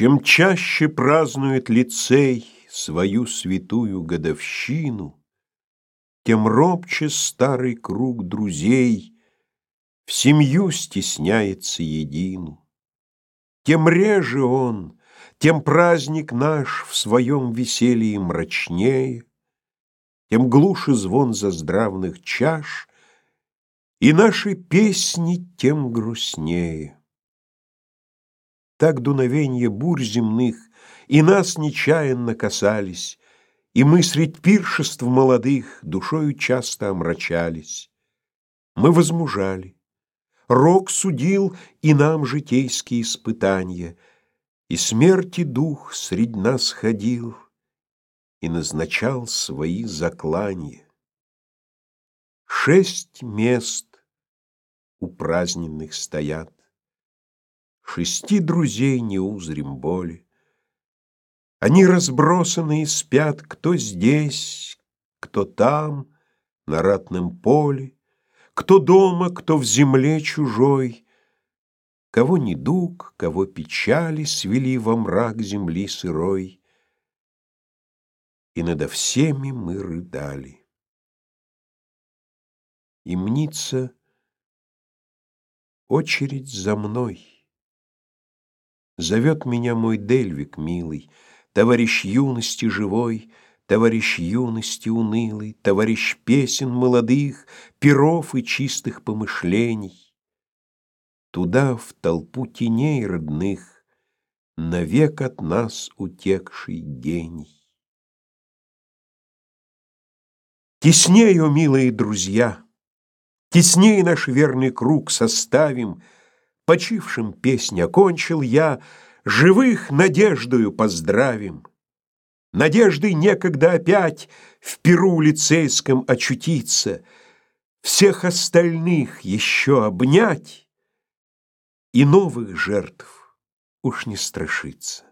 Чем чаще празднует лицей свою святую годовщину, Тем робче старый круг друзей в семью стесняется едину. Тем реже он, тем праздник наш в своем веселье мрачнее, Тем глуше звон заздравных чаш, и наши песни тем грустнее. Так дуновенья бурь земных и нас нечаянно касались, И мы средь пиршеств молодых душою часто омрачались. Мы возмужали. Рок судил и нам житейские испытания, И смерти дух средь нас ходил И назначал свои заклания. Шесть мест у праздненных стоят. Шести друзей не узрим боли. Они разбросаны и спят, кто здесь, кто там, на ратном поле, кто дома, кто в земле чужой. Кого недуг, кого печали свели во мрак земли сырой. И надо всеми мы рыдали. И мнится очередь за мной. Зовет меня мой Дельвик милый, Товарищ юности живой, Товарищ юности унылый, Товарищ песен молодых, Перов и чистых помышлений. Туда, в толпу теней родных, Навек от нас утекший гений. Теснее, о милые друзья, Теснее наш верный круг составим — Почившим песнь окончил я, Живых надеждою поздравим. Надеждой некогда опять В Перу лицейском очутиться, Всех остальных еще обнять И новых жертв уж не страшиться.